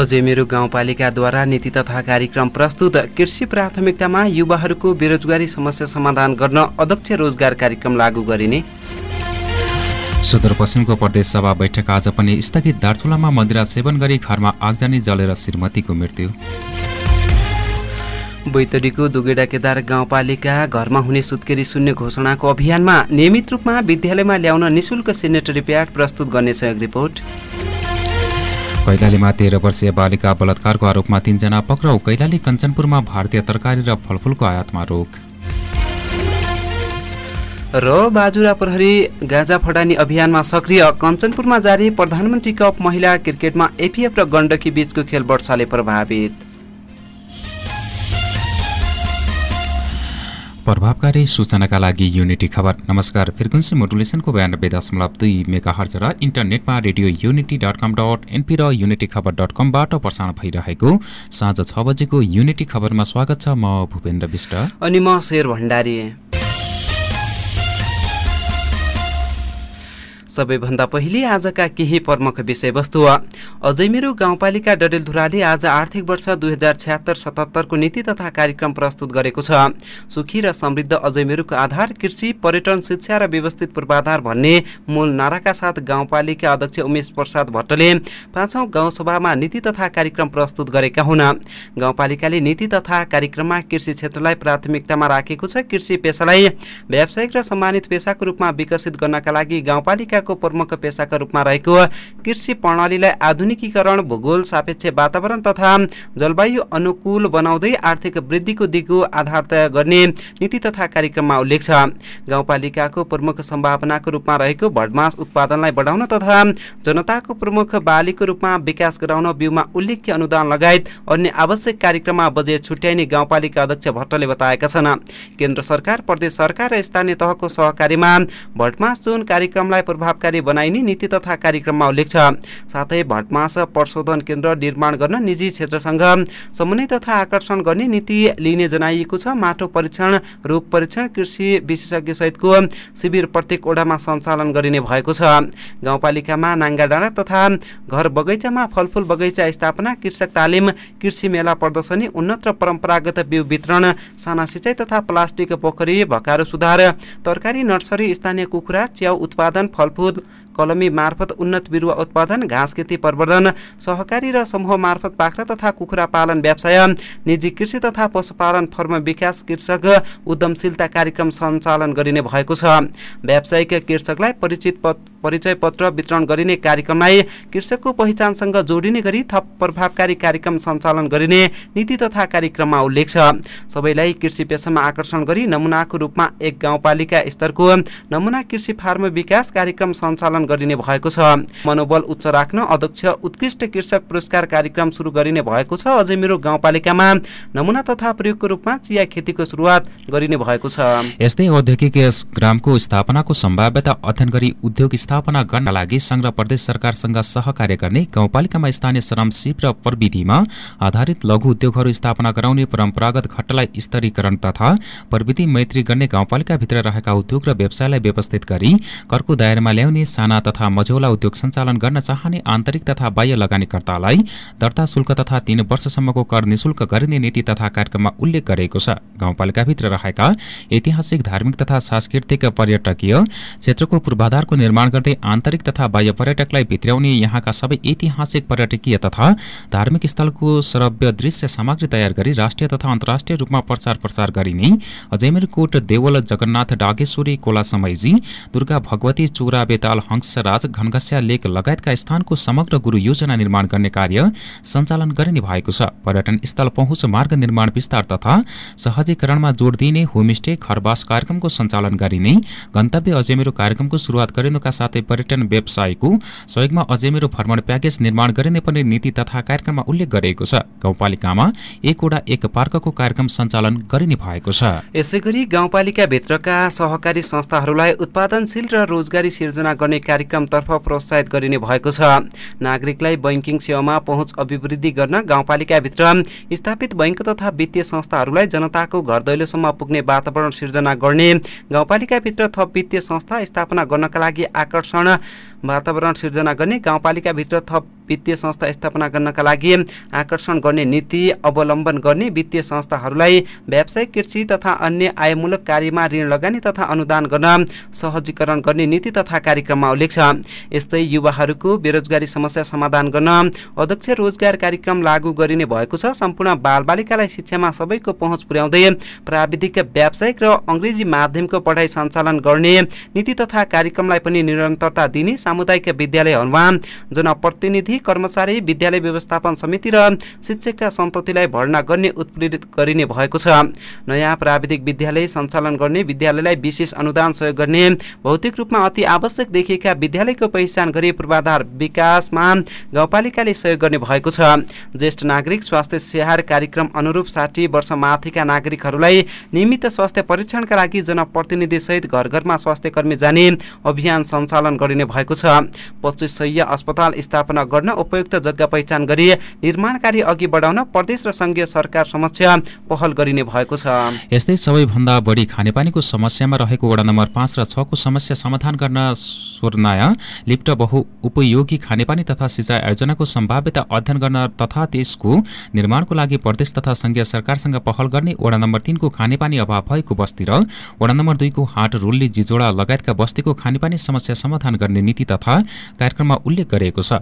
अझै मेरो गाउँपालिकाद्वारा नीति तथा कार्यक्रम प्रस्तुत कृषि प्राथमिकतामा युवाहरूको बेरोजगारी समस्या समाधान गर्न अध्यक्ष रोजगार कार्यक्रम लागू गरिने। सुदूरपश्चिमको प्रदेश सभा बैठक आज पनि स्थगित दार्चुलामा मन्दिरा सेवन गरी घरमा आगजानी जलेर श्रीमतीको मृत्यु। बैतडीको दुगेडा केदार गाउँपालिका घरमा हुने सुत्केरी शून्य घोषणाको अभियानमा नियमित रूपमा विद्यालयमा ल्याउन निशुल्क सेनेटरी प्याड प्रस्तुत गर्ने सहयोग रिपोर्ट। कैलालीमा तेह्र वर्षीय बालिका बलात्कारको आरोपमा तीनजना पक्राउ कैलाली कञ्चनपुरमा भारतीय तरकारी र फलफुलको आयातमा रोक। र बाजुरा प्रहरी गाजा फडानी अभियानमा सक्रिय कञ्चनपुरमा जारी प्रधानमन्त्री कप महिला क्रिकेटमा एपिएफ र गण्डकी बीचको खेल वर्षाले प्रभावित। प्रभावकारी सूचनाका लागि युनिटी खबर। नमस्कार फ्रिक्वेन्सी मोडुलेसनको बयानब्बे दशमलव दुई मेगा हर्ज र इन्टरनेटमा radio Unity dot com dot NP र युनिटी खबर डट कमबाट प्रसारण भइरहेको साँझ छ बजेको युनिटी खबरमा स्वागत छ म भूपेन्द्र विष्ट। अनि म शेर भण्डारी। सबैभन्दा पहिले आजका केही प्रमुख विषयवस्तु अझै मेरो गाउँपालिका डडेलधुराले आज आर्थिक वर्ष दुई हजार छ्यात्तर सतहत्तरको नीति तथा कार्यक्रम प्रस्तुत गरेको छ। सुखी र समृद्ध अझै मेरोको आधार कृषि पर्यटन शिक्षा र व्यवस्थित पूर्वाधार भन्ने मूल नाराका साथ गाउँपालिका अध्यक्ष उमेश प्रसाद भट्टले पाँचौँ गाउँसभामा नीति तथा कार्यक्रम प्रस्तुत गरेका हुन्। गाउँपालिकाले नीति तथा कार्यक्रममा कृषि क्षेत्रलाई प्राथमिकतामा राखेको छ। कृषि पेसालाई व्यावसायिक र सम्मानित पेसाको रूपमा विकसित गर्नका लागि गाउँपालिका को प्रमुख पेसाका रूपमा रहेको कृषि प्रणालीलाई आधुनिकीकरण भूगोल सापेक्ष वातावरण तथा जलवायु अनुकूल बनाउँदै आर्थिक वृद्धिको दिगो आधार तय गर्ने नीति तथा कार्यक्रममा उल्लेख छ। गाउँपालिकाको प्रमुख सम्भावनाको रूपमा रहेको भडमास उत्पादनलाई बढाउन तथा जनताको प्रमुख बालीको रूपमा विकास गराउन बिउमा उल्लेख्य अनुदान लगायत अन्य आवश्यक कार्यक्रममा बजेट छुट्याइने गाउँपालिका अध्यक्ष भट्टले बताएका छन्। केन्द्र सरकार प्रदेश सरकार र स्थानीय तहको सहकारीमा भटमास जुन कार्यक्रमलाई प्रभाव प्रभावकारी बनाइने नीति तथा कार्यक्रममा उल्लेख छ। साथै भटमास प्रशोधन केन्द्र निर्माण गर्न निजी क्षेत्रसँग समन्वय तथा आकर्षण गर्ने नीति लिने जनाइएको छ। माटो परीक्षण रोग परीक्षण कृषि विशेषज्ञ सहितको शिविर प्रत्येक ओडामा सञ्चालन गरिने भएको छ। गाउँपालिकामा नाङ्गा डाँडा तथा घर बगैँचामा फलफुल बगैँचा स्थापना कृषक तालिम कृषि मेला प्रदर्शनी उन्नत र परम्परागत बिउ वितरण साना सिँचाइ तथा प्लास्टिक पोखरी भकारो सुधार तरकारी नर्सरी स्थानीय कुखुरा च्याउ उत्पादन फलफुल फलफुल कलमी मार्फत उन्नत बिरुवा उत्पादन घाँस खेती प्रवर्धन सहकारी र समूह मार्फत बाख्रा तथा कुखुरा पालन व्यवसाय निजी कृषि तथा पशुपालन फर्म विकास कृषक उद्यमशीलता कार्यक्रम सञ्चालन गरिने भएको छ। व्यावसायिक कृषकलाई परिचित परिचय पत्र वितरण गरिने कार्यक्रमलाई कृषकको पहिचानसँग जोडिने गरी थप प्रभावकारी कार्यक्रम सञ्चालन गरिने नीति तथा कार्यक्रममा उल्लेख छ। सबैलाई कृषि पेसामा आकर्षण गरी नमुनाको रूपमा एक गाउँपालिका स्तरको नमुना कृषि फार्म विकास कार्यक्रम सञ्चालन गरिने भएको छ। मनोबल उच्च राख्न अध्यक्ष उत्कृष्ट कृषक पुरस्कार कार्यक्रम सुरु गरिने भएको छ। अझै मेरो गाउँपालिकामा नमुना तथा प्रयोगको रूपमा चिया खेतीको सुरुवात गरिने भएको छ। यस्तै औद्योगिक ग्रामको स्थापनाको सम्भाव्यता अध्ययन गरी उद्योग स्थापना गर्नका लागि संघ प्रदेश सरकारसँग सहकार्य गर्ने गाउँपालिकामा स्थानीय श्रम सिप र प्रविधिमा आधारित लघु उद्योगहरू स्थापना गराउने परम्परागत घट्टलाई स्तरीकरण तथा प्रविधि मैत्री गर्ने गाउँपालिकाभित्र रहेका उद्योग र व्यवसायलाई व्यवस्थित गरी करको दायरामा ल्याउने साना तथा मझौला उद्योग सञ्चालन गर्न चाहने आन्तरिक तथा बाह्य लगानीकर्तालाई दर्ता शुल्क तथा तीन वर्षसम्मको कर निशुल्क गरिने नीति तथा कार्यक्रममा उल्लेख गरेको छ। गाउँपालिकाभित्र रहेका ऐतिहासिक धार्मिक तथा सांस्कृतिक पर्यटकीय क्षेत्रको पूर्वाधारको निर्माण गर्दै आन्तरिक तथा बाह्य पर्यटकलाई भित्राउने यहाँका सबै ऐतिहासिक पर्यटकीय तथा धार्मिक स्थलको श्रव्य दृश्य सामग्री तयार गरी राष्ट्रिय तथा अन्तर्राष्ट्रिय रूपमा प्रचार प्रसार गरिने अजमेरकोट देवल जगन्नाथ डागेश्वरी कोला समैजी दुर्गा भगवती चोरा बेताल हंसराज घनघस्या लेक लगायतका स्थानको समग्र गुरु योजना निर्माण गर्ने कार्य सञ्चालन गरिने भएको छ। पर्यटन स्थल पहुँच मार्ग निर्माण विस्तार तथा सहजीकरणमा जोड दिइने होमस्टे खरबास कार्यक्रमको सञ्चालन गरिने गन्तव्य अजमेरो कार्यक्रमको सुरुवात गरिनुका साथै पर्यटन व्यवसायको सहयोगमा अजमेरो भ्रमण प्याकेज निर्माण गरिने पनि नीति तथा कार्यक्रममा उल्लेख गरिएको छ। गाउँपालिकामा एकवटा एक पार्कको कार्यक्रम सञ्चालन गरिने भएको छ। यसै गरी गाउँपालिकाभित्रका सहकारी संस्थाहरूलाई उत्पादनशील र रोजगारी सिर्जना गर्ने कार्यक्रमतर्फ प्रोत्साहित गरिने भएको छ। नागरिकलाई बैङ्किङ सेवामा पहुँच अभिवृद्धि गर्न गाउँपालिकाभित्र स्थापित बैङ्क तथा वित्तीय संस्थाहरूलाई जनताको घर दैलोसम्म पुग्ने वातावरण सिर्जना गर्ने गाउँपालिकाभित्र थप वित्तीय संस्था स्थापना गर्नका लागि आकर्षण वातावरण सिर्जना गर्ने गाउँपालिकाभित्र थप वित्तीय संस्था स्थापना गर्नका लागि आकर्षण गर्ने नीति अवलम्बन गर्ने वित्तीय संस्थाहरूलाई व्यावसायिक कृषि तथा अन्य आयमूलक कार्यमा ऋण लगानी तथा अनुदान गर्न सहजीकरण गर्ने नीति तथा कार्यक्रममा उल्लेख छ। यस्तै युवाहरूको बेरोजगारी समस्या समाधान गर्न अध्यक्ष रोजगार कार्यक्रम लागू गरिने भएको छ। सम्पूर्ण बालबालिकालाई शिक्षामा सबैको पहुँच पुर्याउँदै प्राविधिक व्यावसायिक र अङ्ग्रेजी माध्यमको पढाइ सञ्चालन गर्ने नीति तथा कार्यक्रमलाई पनि निरन्तरता दिने सामुदायिक विद्यालयहरूमा जनप्रतिनिधि कर्मचारी विद्यालय व्यवस्थापन समिति र शिक्षकका सन्ततिलाई भर्ना गर्ने उत्प्रेरित गरिने भएको छ। नयाँ प्राविधिक विद्यालय सञ्चालन गर्ने विद्यालयलाई विशेष अनुदान सहयोग गर्ने भौतिक रूपमा अति आवश्यक देखिएका विद्यालयको पहिचान गरी पूर्वाधार विकासमा गाउँपालिकाले सहयोग गर्ने भएको छ। ज्येष्ठ नागरिक स्वास्थ्य स्याहार कार्यक्रम अनुरूप साठी वर्ष माथिका नागरिकहरूलाई नियमित स्वास्थ्य परीक्षणका लागि जनप्रतिनिधिसहित घर घरमा स्वास्थ्य कर्मी जाने अभियान सञ्चालन गरिने भएको छ। पच्चिस सय अस्पताल स्थापना गर्न उपयुक्त जग्गा पहिचान गरी निर्माण कार्य अघि बढाउन प्रदेश र सङ्घीय सरकार समक्ष पहल गरिने भएको छ। यस्तै सबैभन्दा बढी खानेपानीको समस्यामा रहेको वडा नम्बर पाँच र छको समस्या समाधान गर्न स्वर्णाय लिप्ट बहु उपयोगी खानेपानी तथा सिँचाइ आयोजनाको सम्भाव्यता अध्ययन गर्न तथा त्यसको निर्माणको लागि प्रदेश तथा सङ्घीय सरकारसँग पहल गर्ने वडा नम्बर तिनको खानेपानी अभाव भएको बस्ती र वडा नम्बर दुईको हाट रुल्ली जिजोडा लगायतका बस्तीको खानेपानी समस्या समाधान गर्ने नीति तथा कार्यक्रममा उल्लेख गरिएको छ।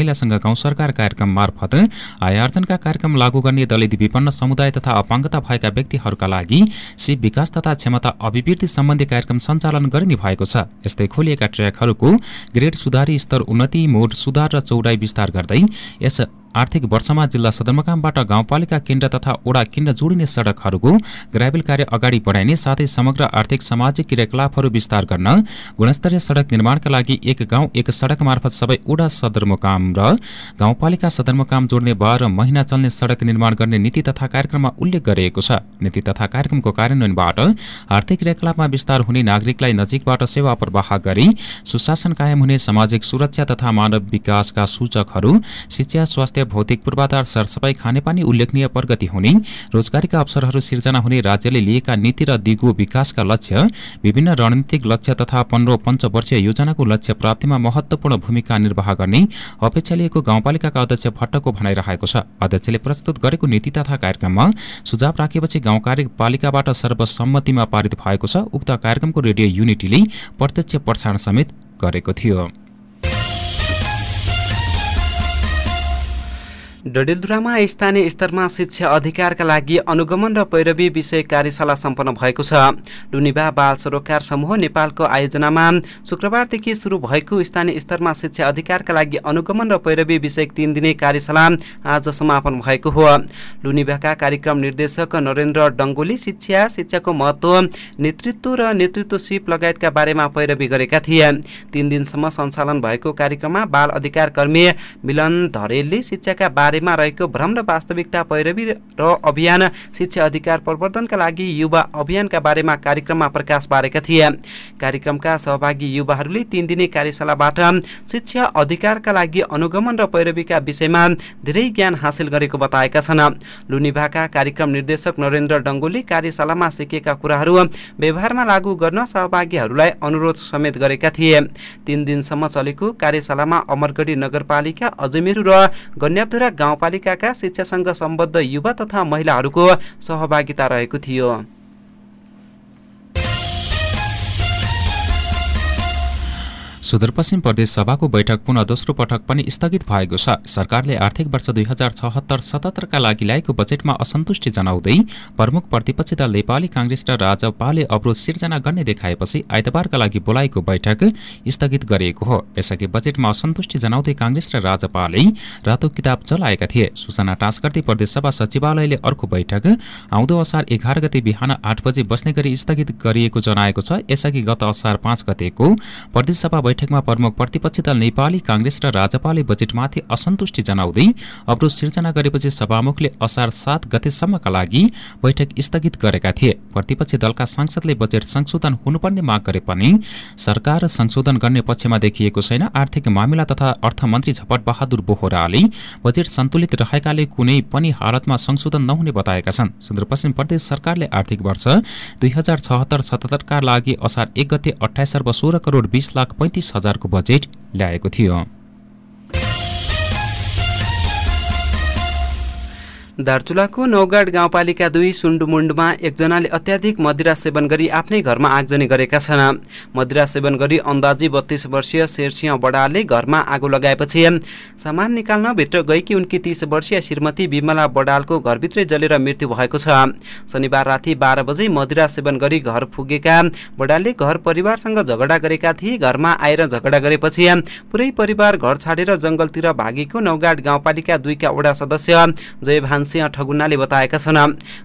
महिलासँग गाउँ सरकार कार्यक्रम मार्फत आय आर्जनका कार्यक्रम लागू गर्ने दलित विपन्न समुदाय तथा अपाङ्गता भएका व्यक्तिहरूका लागि सिप विकास तथा क्षमता अभिवृद्धि सम्बन्धी कार्यक्रम सञ्चालन गरिने भएको छ। यस्तै खोलिएका ट्र्याकहरूको ग्रेड सुधारी स्तर उन्नति मोड सुधार र चौडाइ विस्तार गर्दै यस आर्थिक वर्षमा जिल्ला सदरमुकामबाट गाउँपालिका केन्द्र तथा ओडा केन्द्र जोडिने सडकहरूको ग्राभेल कार्य अगाडि बढाइने साथै समग्र आर्थिक सामाजिक क्रियाकलापहरू विस्तार गर्न गुणस्तरीय सडक निर्माणका लागि एक गाउँ एक सडक मार्फत सबै ओडा सदरमुकाम र गाउँपालिका सदरमुकाम जोड्ने बाह्र महिना चल्ने सडक निर्माण गर्ने नीति तथा कार्यक्रममा उल्लेख गरिएको छ। नीति तथा कार्यक्रमको कार्यान्वयनबाट आर्थिक क्रियाकलापमा विस्तार हुने नागरिकलाई नजिकबाट सेवा प्रवाह गरी सुशासन कायम हुने सामाजिक सुरक्षा तथा मानव विकासका सूचकहरू शिक्षा स्वास्थ्य स्वास्थ्य भौतिक पूर्वाधार सरसफाई खानेपानी उल्लेखनीय प्रगति हुने रोजगारीका अवसरहरू सिर्जना हुने राज्यले लिएका नीति र दिगो विकासका लक्ष्य विभिन्न रणनीतिक लक्ष्य तथा पन्ध्र पञ्चवर्षीय योजनाको लक्ष्य प्राप्तिमा महत्वपूर्ण भूमिका निर्वाह गर्ने अपेक्षा लिएको गाउँपालिकाका अध्यक्ष भट्टको भनाइरहेको छ। अध्यक्षले प्रस्तुत गरेको नीति तथा कार्यक्रममा सुझाव राखेपछि गाउँ कार्यपालिकाबाट सर्वसम्मतिमा पारित भएको छ। उक्त कार्यक्रमको रेडियो युनिटीले प्रत्यक्ष प्रसारण समेत गरेको थियो। डडेलधुरामा स्थानीय स्तरमा शिक्षा अधिकारका लागि अनुगमन र पैरवी विषय कार्यशाला सम्पन्न भएको छ। लुनिबा बाल सरोकार समूह नेपालको आयोजनामा शुक्रबारदेखि सुरु भएको स्थानीय स्तरमा शिक्षा अधिकारका लागि अनुगमन र पैरवी विषय तीन दिने कार्यशाला आज समापन भएको हो। लुनिबाका कार्यक्रम निर्देशक नरेन्द्र डङ्गोली शिक्षा शिक्षाको महत्व नेतृत्व र नेतृत्व सिप लगायतका बारेमा पैरवी गरेका थिए। तीन दिनसम्म सञ्चालन भएको कार्यक्रममा बाल अधिकार कर्मी मिलन धरेलले शिक्षाका बारेमा रहेको भ्रम र वास्तविकता पैरवी र अभियान शिक्षा अधिकार प्रवर्धनका लागि युवा अभियानका बारेमा कार्यक्रममा प्रकाश पारेका थिए। कार्यक्रमका सहभागी युवाहरूले तीन दिने कार्यशालाबाट शिक्षा अधिकारका लागि अनुगमन र पैरवीका विषयमा धेरै ज्ञान हासिल गरेको बताएका छन्। लुनिभाका कार्यक्रम निर्देशक नरेन्द्र डङ्गोले कार्यशालामा सिकेका कुराहरू व्यवहारमा लागू गर्न सहभागीहरूलाई अनुरोध समेत गरेका थिए। तीन दिनसम्म चलेको कार्यशालामा अमरगढी नगरपालिका अजमेर र गन्यापधुरा गाउँपालिकाका शिक्षासँग सम्बद्ध युवा तथा महिलाहरूको सहभागिता रहेको थियो। सुदूरपश्चिम प्रदेश सभाको बैठक पुनः दोस्रो पटक पनि स्थगित भएको छ। सरकारले आर्थिक वर्ष दुई हजार छहत्तर सतहत्तरका लागि ल्याएको बजेटमा असन्तुष्टि जनाउँदै प्रमुख प्रतिपक्षी दल नेपाली काङ्ग्रेस र राजपाले अवरोध सिर्जना गर्ने देखाएपछि आइतबारका लागि बोलाएको बैठक स्थगित गरिएको हो। यसअघि बजेटमा असन्तुष्टि जनाउँदै काङ्ग्रेस र राजपाले रातो किताब चलाएका थिए। सूचना टाँस गर्दै प्रदेशसभा सचिवालयले अर्को बैठक आउँदो असार एघार गते बिहान आठ बजे बस्ने गरी स्थगित गरिएको जनाएको छ। यसअघि गत असार पाँच गतेको प्रदेशसभा बैठकमा प्रमुख प्रतिपक्षी दल नेपाली काङ्ग्रेस र राजपाले बजेटमाथि असन्तुष्टि जनाउँदै अवरोध सिर्जना गरेपछि सभामुखले असार सात गतेसम्मका लागि बैठक स्थगित गरेका थिए। प्रतिपक्षी दलका सांसदले बजेट संशोधन हुनुपर्ने माग गरे पनि सरकार संशोधन गर्ने पक्षमा देखिएको छैन। आर्थिक मामिला तथा अर्थमन्त्री झपट बहादुर बोहराले बजेट सन्तुलित रहेकाले कुनै पनि हालतमा संशोधन नहुने बताएका छन्। सुदूरपश्चिम प्रदेश सरकारले आर्थिक वर्ष दुई हजार छहत्तर सतहत्तरका लागि असार एक गते अठाइस अर्ब सोह्र करोड बिस लाख पैँतिस हजारको बजेट ल्याएको थियो। दार्चुलाको नौगाड गाउँपालिका दुई सुन्डुमुन्डमा एकजनाले अत्याधिक मदिरा सेवन गरी आफ्नै घरमा आगजनी गरेका छन्। मदिरा सेवन गरी अन्दाजी बत्तीस वर्षीय शेरसिंह बडालले घरमा आगो लगाएपछि सामान निकाल्न भित्र गएकी उनकी तीस वर्षीय श्रीमती विमला बडालको घरभित्रै जलेर मृत्यु भएको छ। शनिबार राति बाह्र बजे मदिरा सेवन गरी घर पुगेका बडालले घर परिवारसँग झगडा गरेका थिए। घरमा आएर झगडा गरेपछि पुरै परिवार घर छाडेर जङ्गलतिर भागेको नौगाड गाउँपालिका दुईका वडा सदस्य जय सिंह ठगुन्नाले बताएका छन्।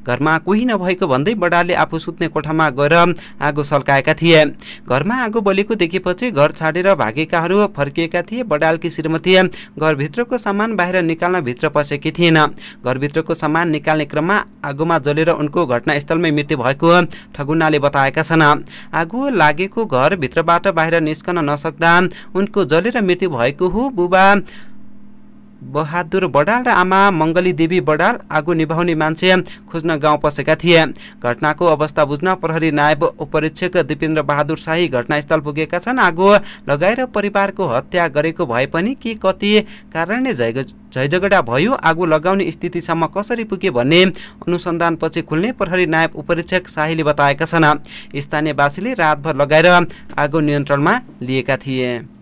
घरमा कोही नभएको भन्दै बडालले आफू सुत्ने कोठामा गएर आगो सल्काएका थिए। घरमा आगो बलेको देखेपछि घर छाडेर भागेकाहरू फर्किएका थिए। बडालकी श्रीमती घरभित्रको सामान बाहिर निकाल्न भित्र पसेकी थिएन घरभित्रको सामान निकाल्ने क्रममा आगोमा जलेर उनको घटनास्थलमै मृत्यु भएको ठगुन्नाले बताएका छन्। आगो लागेको घरभित्रबाट बाहिर निस्कन नसक्दा उनको जलेर मृत्यु भएको हो। बुबा बहादुर बडाल र आमा मङ्गली देवी बडाल आगो निभाउने मान्छे खोज्न गाउँ पसेका थिए। घटनाको अवस्था बुझ्न प्रहरी नायब उपरीक्षक दिपेन्द्र बहादुर शाही घटनास्थल पुगेका छन्। आगो लगाएर परिवारको हत्या गरेको भए पनि के कति कारणले झैझगडा भयो? आगो लगाउने स्थितिसम्म कसरी पुगे भन्ने अनुसन्धानपछि खुल्ने प्रहरी नायब उपरीक्षक शाहीले बताएका छन्। स्थानीयवासीले रातभर लगाएर आगो नियन्त्रणमा लिएका थिए।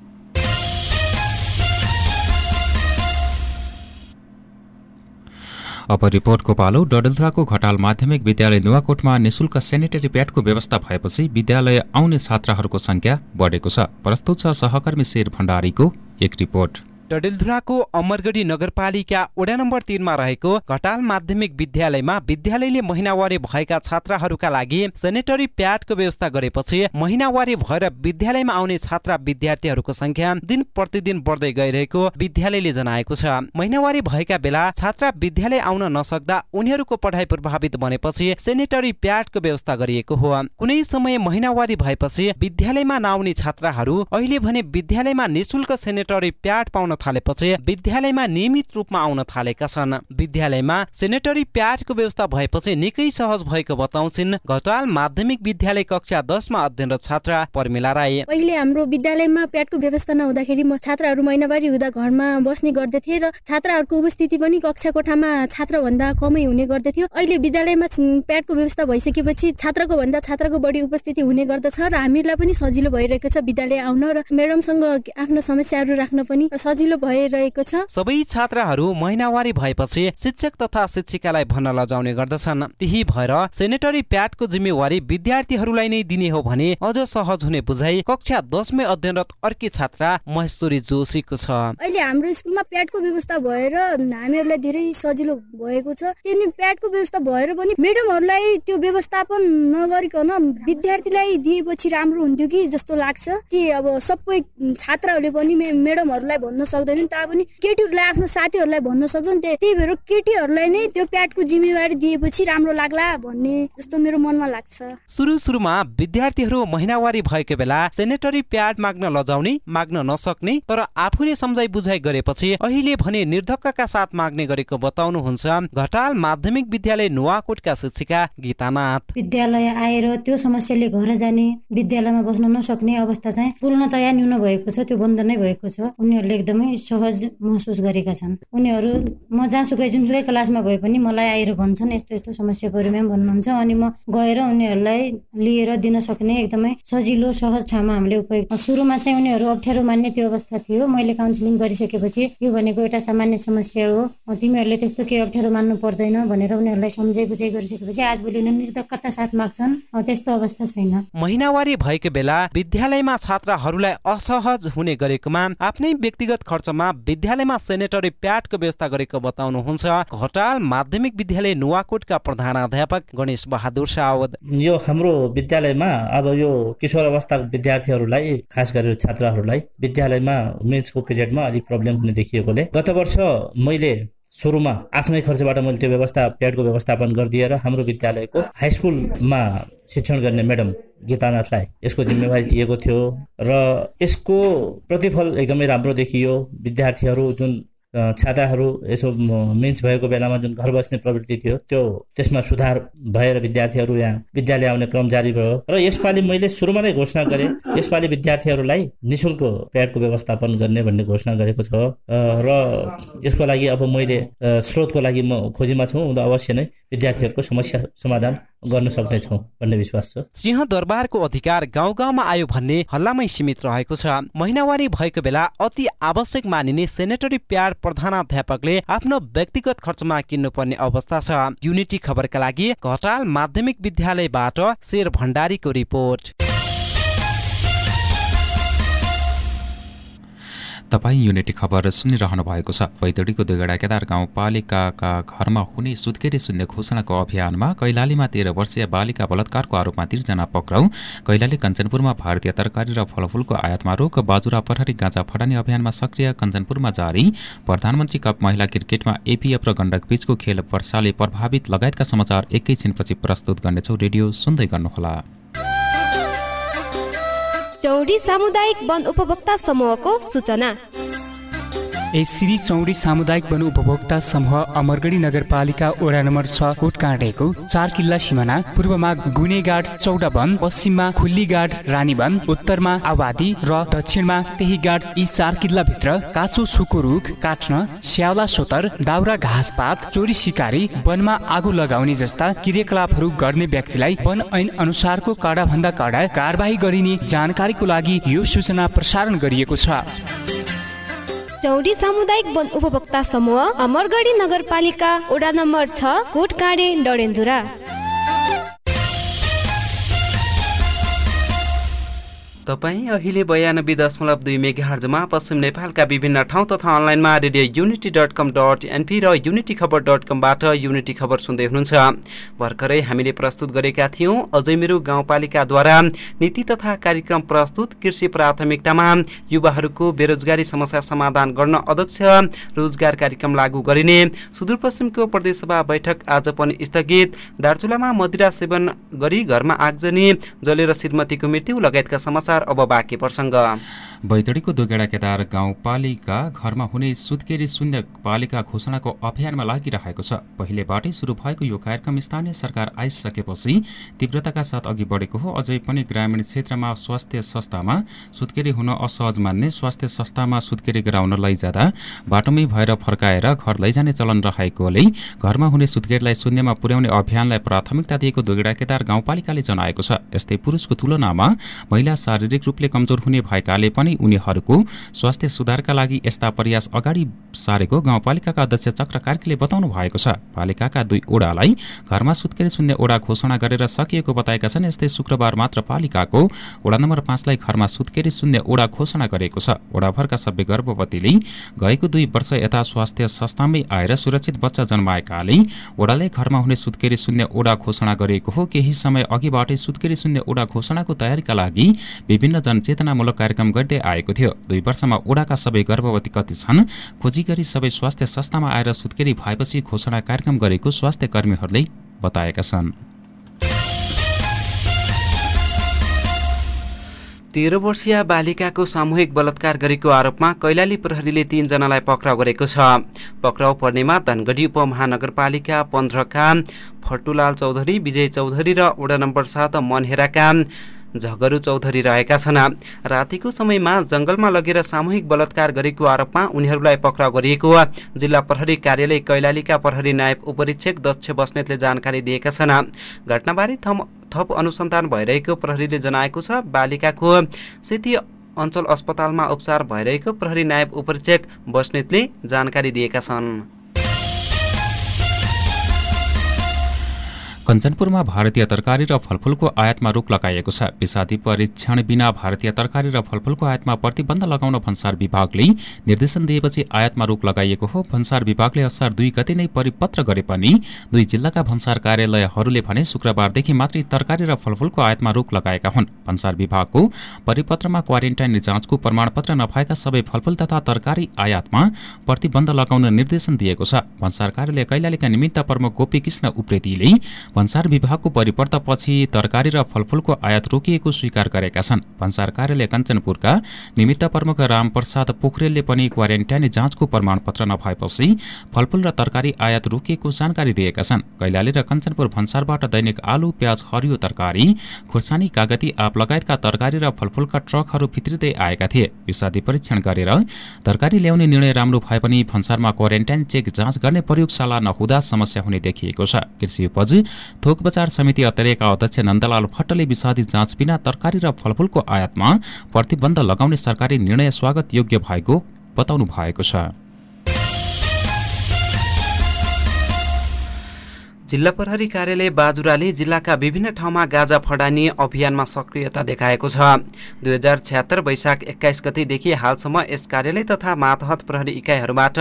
अब रिपोर्टको पालो डडेलधुराको घटाल माध्यमिक विद्यालय नुवाकोटमा निशुल्क सेनिटरी प्याडको व्यवस्था भएपछि विद्यालय आउने छात्राहरूको संख्या बढेको छ। प्रस्तुत छ सहकर्मी शेर भण्डारीको एक रिपोर्ट। डडेलधुराको अमरगढी नगरपालिका वडा नम्बर तिनमा रहेको घटाल माध्यमिक विद्यालयमा विद्यालयले महिनावारी भएका छात्राहरूका लागि सेनेटरी प्याडको व्यवस्था गरेपछि महिनावारी भएर विद्यालयमा आउने छात्रा विद्यार्थीहरूको संख्या दिन प्रतिदिन बढ्दै गइरहेको विद्यालयले जनाएको छ। महिनावारी भएका बेला छात्रा विद्यालय आउन नसक्दा उनीहरूको पढाइ प्रभावित बनेपछि सेनेटरी प्याडको व्यवस्था गरिएको हो। कुनै समय महिनावारी भएपछि विद्यालयमा नआउने छात्राहरू अहिले भने विद्यालयमा निशुल्क सेनेटरी प्याड पाउन थालेपछि विद्यालयमा नियमित रूपमा आउन थालेका छन्। विद्यालयमा सेनेटरी प्याडको व्यवस्था भएपछि निकै सहज भएको बताउँछिन् घटाल माध्यमिक विद्यालय कक्षा दसमा अध्ययनरत छात्रा पर्मिला राई पहिले हाम्रो विद्यालयमा प्याडको व्यवस्था नहुँदाखेरि म छात्राहरू महिनावारी हुँदा घरमा बस्ने गर्दथे र छात्राहरूको उपस्थिति पनि कक्षा कोठामा छात्र भन्दा कमै हुने गर्दथ्यो। अहिले विद्यालयमा प्याडको व्यवस्था भइसकेपछि छात्रको भन्दा छात्राको बढी उपस्थिति हुने गर्दछ र हामीलाई पनि सजिलो भइरहेको छ विद्यालय आउन र म्याडमसँग आफ्नो समस्याहरू राख्न पनि सजिलो सजिलो भइरहेको छ। सबै छात्राहरू महिनावारी भएपछि शिक्षक तथा शिक्षिकालाई भन्न लजाउने गर्दछन्। त्यही भएर सेनेटरी प्याडको जिम्मेवारी विद्यार्थीहरूलाई नै दिने हो भने अझ सहज हुने बुझाइ कक्षा दसमै अध्ययनरत अर्की छात्रा महेश्वरी जोशीको छ। अहिले हाम्रो स्कुलमा प्याडको व्यवस्था भएर हामीहरूलाई धेरै सजिलो भएको छ। त्यो प्याडको व्यवस्था भएर पनि मेडमहरूलाई त्यो व्यवस्थापन नगरिकन विद्यार्थीलाई दिएपछि राम्रो हुन्थ्यो कि जस्तो लाग्छ। कि अब सबै छात्राहरूले पनि मेडमहरूलाई भन्न सक्दैनन् तापनि केटीहरूलाई आफ्नो साथीहरूलाई भन्न सक्छन् त्यही भएर केटीहरूलाई नै त्यो प्याडको जिम्मेवारी दिएपछि राम्रो लाग्ला भन्ने जस्तो मेरो मनमा लाग्छ। सुरु सुरुमा विद्यार्थीहरू महिनावारी भएको बेला सेनेटरी प्याड माग्न लजाउने माग्न नसक्ने तर आफूले सम्झाइ बुझाइ गरेपछि अहिले भने निर्धक्कका साथ माग्ने गरेको बताउनुहुन्छ घटाल माध्यमिक विद्यालय नुवाकोटका शिक्षिका गीतानाथ। विद्यालय आएर त्यो समस्याले घर जाने विद्यालयमा बस्न नसक्ने अवस्था चाहिँ पूर्णतया न्यून भएको छ त्यो बन्द नै भएको छ। उनीहरूले एकदमै एकदमै सहज महसुस गरेका छन्। उनीहरू म जहाँसुकै जुनसुकै क्लासमा भए पनि मलाई आएर भन्छन् यस्तो यस्तो समस्या पऱ्यो म्याम भन्नुहुन्छ अनि म गएर उनीहरूलाई लिएर दिन सक्ने एकदमै सजिलो सहज ठाउँमा हामीले उपयोग सुरुमा चाहिँ उनीहरू अप्ठ्यारो मान्ने त्यो अवस्था थियो। मैले काउन्सिलिङ गरिसकेपछि यो भनेको एउटा सामान्य समस्या हो। तिमीहरूले त्यस्तो केही अप्ठ्यारो मान्नु पर्दैन भनेर उनीहरूलाई सम्झाइ बुझाइ गरिसकेपछि आजभोलि उनीहरू निर्धक्कता साथ माग्छन्। त्यस्तो अवस्था छैन। महिनावारी भएको बेला विद्यालयमा छात्राहरूलाई असहज हुने गरेकोमा आफ्नै व्यक्तिगत खर्चमा विद्यालयमा सेनेटरी प्याडको व्यवस्था गरेको बताउनुहुन्छ। घटाल माध्यमिक विद्यालय नुवाकोटका प्रधानाध्यापक गणेश बहादुर सावद यो हाम्रो विद्यालयमा अब यो किशोर अवस्थाको विद्यार्थीहरूलाई खास गरेर छात्राहरूलाई विद्यालयमा मेन्सको पिरियडमा अलिक प्रब्लम हुने देखिएकोले गत वर्ष मैले सुरुमा आफ्नै खर्चबाट मैले त्यो व्यवस्था प्याडको व्यवस्थापन गरिदिएर हाम्रो विद्यालयको हाई स्कुलमा शिक्षण गर्ने म्याडम गीतानाथलाई यसको जिम्मेवारी दिएको थियो र यसको प्रतिफल एकदमै राम्रो देखियो। विद्यार्थीहरू जुन छाताहरू यसो मिन्स भएको बेलामा जुन घर बस्ने प्रवृत्ति थियो त्यो त्यसमा सुधार भएर विद्यार्थीहरू यहाँ विद्यालय आउने क्रम जारी भयो र यसपालि मैले सुरुमा नै घोषणा गरेँ यसपालि विद्यार्थीहरूलाई निशुल्क प्याडको व्यवस्थापन गर्ने भन्ने घोषणा गरेको छ। र यसको लागि अब मैले स्रोतको लागि म खोजीमा छु अवश्य नै विद्यार्थीहरूको समस्या समाधान गर्न सक्नेछौँ भन्ने विश्वास छ। सिंहदरबारको अधिकार गाउँ गाउँमा आयो भन्ने हल्लामै सीमित रहेको छ। महिनावारी भएको बेला अति आवश्यक मानिने सेनेटरी प्याड प्रधानाध्यापकले आफ्नो व्यक्तिगत खर्चमा किन्नुपर्ने अवस्था छ। युनिटी खबरका लागि घटाल माध्यमिक विद्यालयबाट शेर भण्डारीको रिपोर्ट। तपाईँ युनिटी खबर सुनिरहनु भएको छ। बैतडीको दुगडा केदार गाउँपालिकाका घरमा हुने सुत्केरी शून्य घोषणाको अभियानमा कैलालीमा तेह्र वर्षीय बालिका बलात्कारको आरोपमा तीनजना पक्राउ। कैलाली कञ्चनपुरमा भारतीय तरकारी र फलफुलको आयातमा रोक बाजुरा प्रहरी गाँजा फटानी अभियानमा सक्रिय कञ्चनपुरमा जारी। प्रधानमन्त्री कप महिला क्रिकेटमा एपिएफ र गण्डक बीचको खेल वर्षाले प्रभावित। लगायतका समाचार एकैछिनपछि प्रस्तुत गर्नेछौ। रेडियो सुन्दै गर्नुहोला। चौडी सामुदायिक वन उपभोक्ता समूहको सूचना। श्री चौडी सामुदायिक वन उपभोक्ता समूह अमरगढी नगरपालिका वडा नम्बर छ कोटकाँडेको चार किल्ला सिमाना पूर्वमा गुनेगाड चौडा वन पश्चिममा खुल्लीगाड रानीवन उत्तरमा आबादी र दक्षिणमा त्यही गाड यी चार किल्लाभित्र काँचो सुको रुख काट्न स्याउला सोतर दाउरा घाँसपात चोरी सिकारी वनमा आगो लगाउने जस्ता क्रियाकलापहरू गर्ने व्यक्तिलाई वन ऐन अनुसारको भन्दा कडा कारवाही गरिने जानकारीको लागि यो सूचना प्रसारण गरिएको छ। चौडी सामुदायिक वन उपभोक्ता समूह अमरगढी नगरपालिका वडा नम्बर छ कोटकाँडे डडेलधुरा तपाईँ अहिले बयानब्बे दशमलव दुई मेगा पश्चिम नेपालका विभिन्न ठाउँ तथा अनलाइनमा radio Unity dot com dot NP र युनिटी खबर डट कमबाट युनिटी खबर सुन्दै हुनुहुन्छ। भर्खरै हामीले प्रस्तुत गरेका थियौँ अझै मेरो गाउँपालिकाद्वारा नीति तथा कार्यक्रम प्रस्तुत कृषि प्राथमिकतामा युवाहरूको बेरोजगारी समस्या समाधान गर्न अध्यक्ष रोजगार कार्यक्रम लागू गरिने सुदूरपश्चिमको प्रदेशसभा बैठक आज पनि स्थगित। दार्चुलामा मदिरा सेवन गरी घरमा आगजनी जलेर श्रीमतीको मृत्यु लगायतका समाचार समाचार अब बाँकी प्रसङ्ग। बैतडीको दुगेडा केदार गाउँपालिका घरमा हुने सुत्केरी शून्य पालिका घोषणाको अभियानमा लागिरहेको छ। पहिलेबाटै सुरु भएको यो कार्यक्रम स्थानीय सरकार आइसकेपछि तीव्रताका साथ अघि बढेको हो। अझै पनि ग्रामीण क्षेत्रमा स्वास्थ्य संस्थामा सुत्केरी हुन असहज मान्ने स्वास्थ्य संस्थामा सुत्केरी गराउन लैजाँदा बाटोमै भएर फर्काएर घर लैजाने चलन रहेकोले घरमा हुने सुत्केरीलाई शून्यमा पुर्याउने अभियानलाई प्राथमिकता दिएको दुगेडा केदार गाउँपालिकाले जनाएको छ। यस्तै पुरुषको तुलनामा महिला शारीरिक रूपले कमजोर हुने भएकाले पनि उनीहरूको स्वास्थ्य सुधारका लागि यस्ता प्रयास अगाडि सारेको गाउँपालिकाका अध्यक्ष चक्र कार्कीले बताउनु भएको छ। पालिकाका दुई ओडालाई घरमा सुत्केरी शून्य ओडा घोषणा गरेर सकिएको बताएका छन्। यस्तै शुक्रबार मात्र पालिकाको ओडा नम्बर पाँचलाई घरमा सुत्केरी शून्य ओडा घोषणा गरेको छ। ओडाभरका सबै गर्भवतीले गएको दुई वर्ष यता स्वास्थ्य संस्थामै आएर सुरक्षित बच्चा जन्माएकाले ओडाले घरमा हुने सुत्केरी शून्य ओडा घोषणा गरेको हो। केही समय अघिबाटै सुत्केरी शून्य ओडा घोषणाको तयारीका लागि विभिन्न जनचेतनामूलक कार्यक्रम गर्दै आएको थियो। दुई वर्षमा ओडाका सबै गर्भवती कति छन् खोजी गरी सबै स्वास्थ्य संस्थामा आएर सुत्केरी भएपछि घोषणा कार्यक्रम गरेको स्वास्थ्य कर्मीहरूले बताएका छन्। तेह्र वर्षीय बालिकाको सामूहिक बलात्कार गरेको आरोपमा कैलाली प्रहरीले तीनजनालाई पक्राउ गरेको छ। पक्राउ पर्नेमा धनगढी उपमहानगरपालिका पन्ध्रका फटुलाल चौधरी विजय चौधरी र वडा नम्बर सात मनहेराका झगरु चौधरी रहेका छन्। रातिको समयमा जङ्गलमा लगेर सामूहिक बलात्कार गरेको आरोपमा उनीहरूलाई पक्राउ गरिएको जिल्ला प्रहरी कार्यालय कैलालीका प्रहरी नायब उपरीक्षक दक्ष बस्नेतले जानकारी दिएका छन्। घटनाबारे थप अनुसन्धान भइरहेको प्रहरीले जनाएको छ बालिकाको सेती अञ्चल अस्पतालमा उपचार भइरहेको प्रहरी नायब उपरीक्षक बस्नेतले जानकारी दिएका छन्। कञ्चनपुरमा भारतीय तरकारी र फलफुलको आयातमा रोक लगाइएको छ। विषादी परीक्षण बिना भारतीय तरकारी र फलफुलको आयातमा प्रतिबन्ध लगाउन भन्सार विभागले निर्देशन दिएपछि आयातमा रोक लगाइएको हो। भन्सार विभागले असार दुई गते नै परिपत्र गरे पनि दुई जिल्लाका भन्सार कार्यालयहरूले भने शुक्रबारदेखि मात्रै तरकारी र फलफुलको आयातमा रोक लगाएका हुन्। भन्सार विभागको परिपत्रमा क्वारेन्टाइन जाँचको प्रमाणपत्र नभएका सबै फलफुल तथा तरकारी आयातमा प्रतिबन्ध लगाउन निर्देशन दिएको छ। भन्सार कार्यालय कैलालीका निमित्त प्रमुख गोपी कृष्ण उप्रेतीले भन्सार विभागको परिवर्तनपछि तरकारी र फलफुलको आयात रोकिएको स्वीकार गरेका छन्। भन्सार कार्यालय कञ्चनपुरका निमित्त प्रमुख रामप्रसाद पोखरेलले पनि क्वारेन्टाइन जाँचको प्रमाणपत्र नभएपछि फलफुल र तरकारी आयात रोकिएको जानकारी दिएका छन्। कैलाली र कञ्चनपुर भन्सारबाट दैनिक आलु प्याज हरियो तरकारी खुर्सानी कागती आप लगायतका तरकारी र फलफुलका ट्रकहरू भित्रिँदै आएका थिए। विषादी परीक्षण गरेर तरकारी ल्याउने निर्णय राम्रो भए पनि भन्सारमा क्वारेन्टाइन चेक जाँच गर्ने प्रयोगशाला नहुँदा समस्या हुने देखिएको छ। कृषि उपज थोक बजार समिति अत्तरेका अध्यक्ष नन्दलाल भट्टले विषादी जाँच बिना तरकारी र फलफुलको आयातमा प्रतिबन्ध लगाउने सरकारी निर्णय स्वागत योग्य भएको बताउनु भएको छ। जिल्ला प्रहरी कार्यालय बाजुराले जिल्लाका विभिन्न ठाउँमा गाजा फडानी अभियानमा सक्रियता देखाएको छ। दुई हजार छ्यात्तर वैशाख एक्काइस गतिदेखि हालसम्म यस कार्यालय तथा मातहत प्रहरी इकाइहरूबाट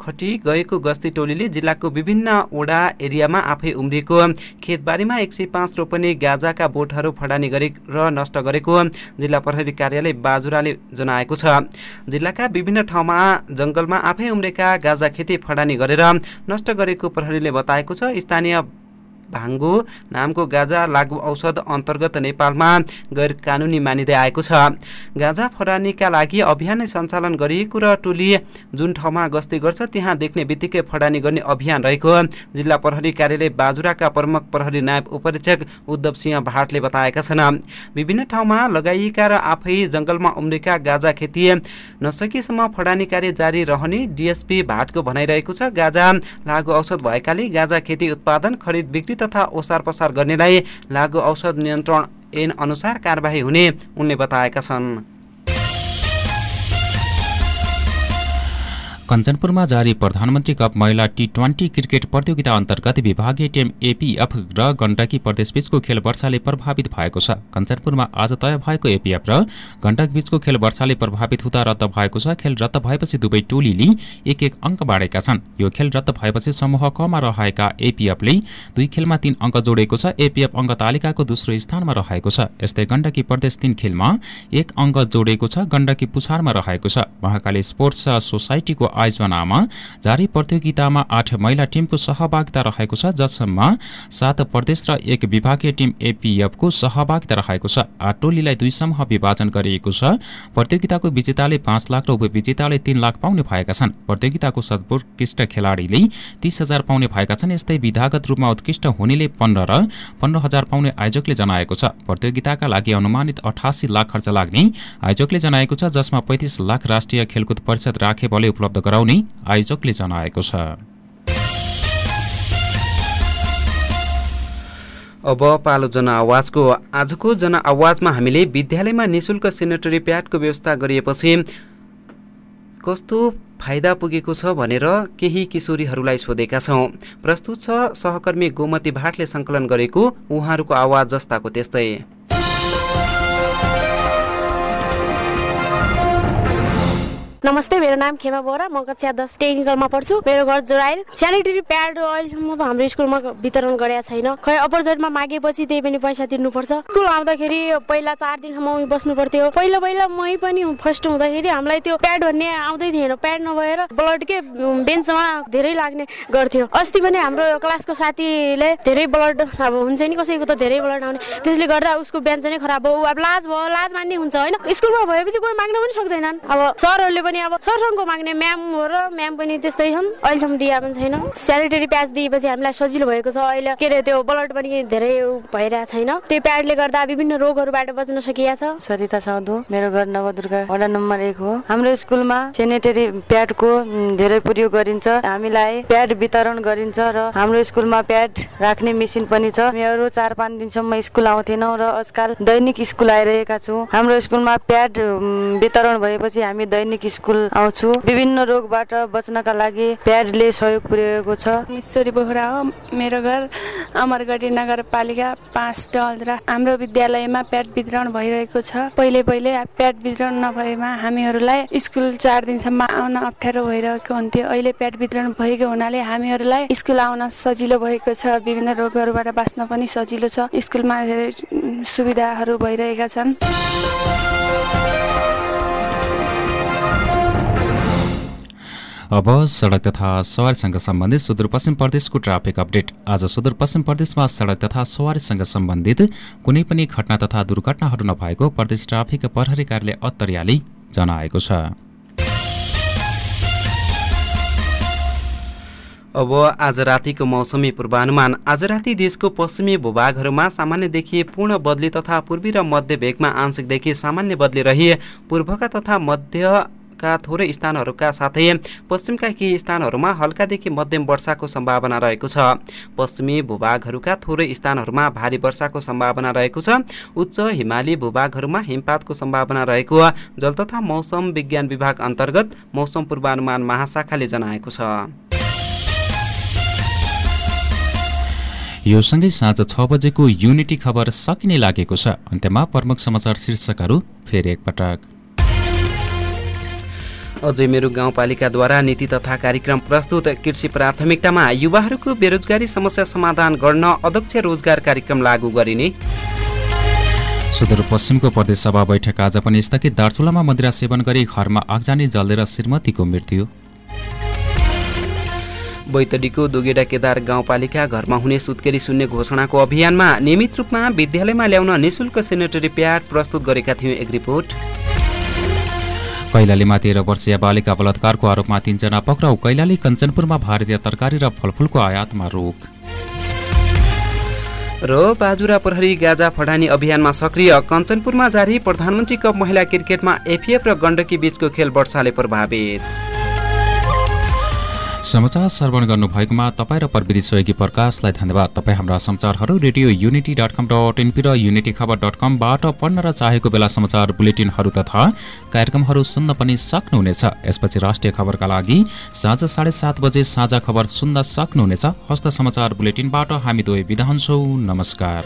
खटी गएको गस्ती टोलीले जिल्लाको विभिन्न ओडा एरियामा आफै उम्रिएको। खेतबारीमा एक सय पाँच रोपनी गाजाका बोटहरू फडानी गरे र नष्ट गरेको जिल्ला प्रहरी कार्यालय बाजुराले जनाएको छ। जिल्लाका विभिन्न ठाउँमा जङ्गलमा आफै उम्रेका गाजा खेती फडानी गरेर नष्ट गरेको प्रहरीले बताएको छ। स्थानीय me up भाङ्गो नामको गाजा लागु औषध अन्तर्गत नेपालमा गैर कानुनी मानिँदै आएको छ। गाजा फडानीका लागि अभियान सञ्चालन गरिएको र टोली जुन ठाउँमा गस्ती गर्छ त्यहाँ देख्ने बित्तिकै फडानी गर्ने अभियान रहेको जिल्ला प्रहरी कार्यालय बाजुराका प्रमुख प्रहरी नायब उपरीक्षक उद्धव सिंह भाटले बताएका छन्। विभिन्न ठाउँमा लगाइएका र आफै जङ्गलमा उम्रेका गाजा खेती नसकेसम्म फडानी कार्य जारी रहने डिएसपी भाटको भनाइरहेको छ। गाजा लागु औषध भएकाले गाजा खेती उत्पादन खरिद बिक्री तथा ओसार पसार गर्नेलाई लागु औषध नियन्त्रण ऐन अनुसार कारवाही हुने उनले बताएका छन्। कञ्चनपुरमा जारी प्रधानमन्त्री कप महिला टी ट्वेन्टी क्रिकेट प्रतियोगिता अन्तर्गत विभागीय टिम एपिएफ र गण्डकी प्रदेशबीचको खेल वर्षाले प्रभावित भएको छ। कञ्चनपुरमा आज तय भएको एपिएफ र गण्डक बीचको खेल वर्षाले प्रभावित हुँदा रद्द भएको छ। खेल रद्द भएपछि दुवै टोलीले एक एक अङ्क बाँडेका छन्। यो खेल रद्द भएपछि समूह कमा रहेका एपिएफले दुई खेलमा तीन अङ्क जोडेको छ। एपिएफ अङ्क तालिकाको दोस्रो स्थानमा रहेको छ। यस्तै गण्डकी प्रदेश तीन खेलमा एक अङ्क जोडेको छ। गण्डकी पुछारमा रहेको छ। महाकाली स्पोर्ट्स सोसाइटीको आयोजनामा जारी प्रतियोगितामा आठ महिला टिमको सहभागिता रहेको छ जसमा सात प्रदेश र एक विभागीय टिम एपिएफको सहभागिता रहेको छ। आठ टोलीलाई दुई समूह विभाजन गरिएको छ। प्रतियोगिताको विजेताले पाँच लाख र उपविजेताले तीन लाख पाउने भएका छन्। प्रतियोगिताको सर्वोत्कृष्ट खेलाडीले तीस हजार पाउने भएका छन्। यस्तै विधागत रूपमा उत्कृष्ट हुनेले पन्ध्र र पन्ध्र हजार पाउने आयोजकले जनाएको छ। प्रतियोगिताका लागि अनुमानित अठासी लाख खर्च लाग्ने आयोजकले जनाएको छ जसमा पैँतिस लाख राष्ट्रिय खेलकुद परिषद राखे बलले उपलब्ध गराउने आयोजकले जनाएको छ। अब पालो जनआवाजको आजको जनआवाजमा हामीले विद्यालयमा निशुल्क सेनेटरी प्याडको व्यवस्था गरिएपछि कस्तो फाइदा पुगेको छ भनेर केही किशोरीहरूलाई सोधेका छौँ। प्रस्तुत छ सहकर्मी गोमती भाटले सङ्कलन गरेको उहाँहरूको आवाज जस्ताको त्यस्तै। नमस्ते मेरो नाम खेमा बोरा म कक्षा दस टेक्निकलमा पढ्छु। मेरो घर जोराइल। सेनिटरी प्याड अहिलेसम्म त हाम्रो स्कुलमा वितरण गरेका छैन। खै अपर्चरमा मागेपछि त्यही पनि पैसा तिर्नुपर्छ। स्कुल आउँदाखेरि पहिला चार दिनसम्म बस्नु पर्थ्यो। पहिला पहिला मै पनि फर्स्ट हुँदाखेरि हामीलाई त्यो प्याड भन्ने आउँदै थिएन। प्याड नभएर ब्लडकै बेन्चमा धेरै लाग्ने गर्थ्यो। अस्ति पनि हाम्रो क्लासको साथीले धेरै ब्लड अब हुन्छ नि कसैको त धेरै ब्लड आउने। त्यसले गर्दा उसको बेन्च नै खराब भयो। अब लाज भयो लाज मान्ने हुन्छ होइन? स्कुलमा भएपछि कोही माग्न पनि सक्दैनन्। अब सरहरूले पनि अब सरसँग माग्ने म्याम हो र म्याम पनि त्यस्तै छन्। अहिलेसम्म दिए पनि छैन। सेनिटरी प्याड दिएपछि हामीलाई सजिलो भएको छ। अहिले के अरे त्यो ब्लड पनि धेरै भइरहेको छैन। त्यो प्याडले गर्दा विभिन्न रोगहरूबाट बच्न सकिया छ। सरिता साउदो मेरो घर नवदुर्गा वडा नम्बर एक हो। हाम्रो स्कुलमा सेनिटरी प्याडको धेरै प्रयोग गरिन्छ। हामीलाई प्याड वितरण गरिन्छ र हाम्रो स्कुलमा प्याड राख्ने मेसिन पनि छ। हामीहरू चार पाँच दिनसम्म स्कुल आउँथेनौँ र आजकाल दैनिक स्कुल आइरहेका छौँ। हाम्रो स्कुलमा प्याड वितरण भएपछि हामी दैनिक आउँछु। विभिन्न रोगबाट बच्नका लागि प्याडले सहयोग पुर्याएको छ। मिश्वरी बोहरा हो मेरो घर अमरगढी नगरपालिका पाँच डलरा हाम्रो विद्यालयमा प्याड वितरण भइरहेको छ। पहिले पहिले प्याड वितरण नभएमा हामीहरूलाई स्कुल चार दिनसम्म आउन अप्ठ्यारो भइरहेको हुन्थ्यो। अहिले प्याड वितरण भएको हुनाले हामीहरूलाई स्कुल आउन सजिलो भएको छ। विभिन्न रोगहरूबाट बाँच्न पनि सजिलो छ। स्कुलमा धेरै सुविधाहरू भइरहेका छन्। अब सडक तथा सवारीसँग सम्बन्धित सुदूरपश्चिम प्रदेशको ट्राफिक अपडेट। आज सुदूरपश्चिम प्रदेशमा सडक तथा सवारीसँग सम्बन्धित कुनै पनि घटना तथा दुर्घटनाहरू नभएको प्रदेश ट्राफिक प्रहरी कार्यालय अत्तरियाले जनाएको छ। अब आज रातिको मौसमी पूर्वानुमान। आज राति देशको पश्चिमी भूभागहरूमा सामान्य देखिए पूर्ण बदली तथा पूर्वी र मध्य भेगमा आंशिकदेखि सामान्य बदली रही पूर्वका तथा मध्य का थोरै स्थानहरूका साथै पश्चिमका केही स्थानहरूमा हल्कादेखि मध्यम वर्षाको सम्भावना रहेको छ। पश्चिमी भूभागहरूका थोरै स्थानहरूमा भारी वर्षाको सम्भावना रहेको छ। उच्च हिमाली भूभागहरूमा हिमपातको सम्भावना रहेको जल तथा मौसम विज्ञान विभाग अन्तर्गत मौसम पूर्वानुमान महाशाखाले जनाएको छ। यो सँगै साँझ छ बजेको युनिटी खबर सकिने लागेको छ। अन्त्यमा प्रमुख समाचार शीर्षकहरू फेरि एकपटक। अझै मेरो गाउँपालिकाद्वारा नीति तथा कार्यक्रम प्रस्तुत कृषि प्राथमिकतामा युवाहरूको बेरोजगारी समस्या समाधान गर्न अध्यक्ष रोजगार कार्यक्रम लागू गरिने। सुदूरपश्चिमको प्रदेश सभा बैठक आज पनि स्थगित। दार्चुलामा मदिरा सेवन गरी घरमा आगजानी जल्देर श्रीमतीको मृत्यु। बैतडीको दोगेडा केदार गाउँपालिका घरमा हुने सुत्केरी शून्य घोषणाको अभियानमा नियमित रूपमा विद्यालयमा ल्याउन निशुल्क सेनेटरी प्याड प्रस्तुत गरेका थियौँ एक रिपोर्ट। कैलालीमा तेह्र वर्षीय बालिका बलात्कारको आरोपमा तीनजना पक्राउ कैलाली कञ्चनपुरमा भारतीय तरकारी र फलफुलको आयातमा रोक। र बाजुरा प्रहरी गाजा फडानी अभियानमा सक्रिय कञ्चनपुरमा जारी प्रधानमन्त्री कप महिला क्रिकेटमा एफिएफ र गण्डकी बीचको खेल वर्षाले प्रभावित। समाचार श्रवण गर्नुभएकोमा तपाईँ र प्रविधि सहयोगी प्रकाशलाई धन्यवाद। तपाईँ हाम्रा समाचारहरू radio Unity dot com dot NP र युनिटी खबर डट कमबाट पढ्न र चाहेको बेला समाचार बुलेटिनहरू तथा कार्यक्रमहरू सुन्न पनि सक्नुहुनेछ। यसपछि राष्ट्रिय खबरका लागि साँझ साढे सात बजे साझा खबर सुन्न सक्नुहुनेछ। हस्त समाचार बुलेटिनबाट हामी दुवै बिदा हुन्छौँ। नमस्कार।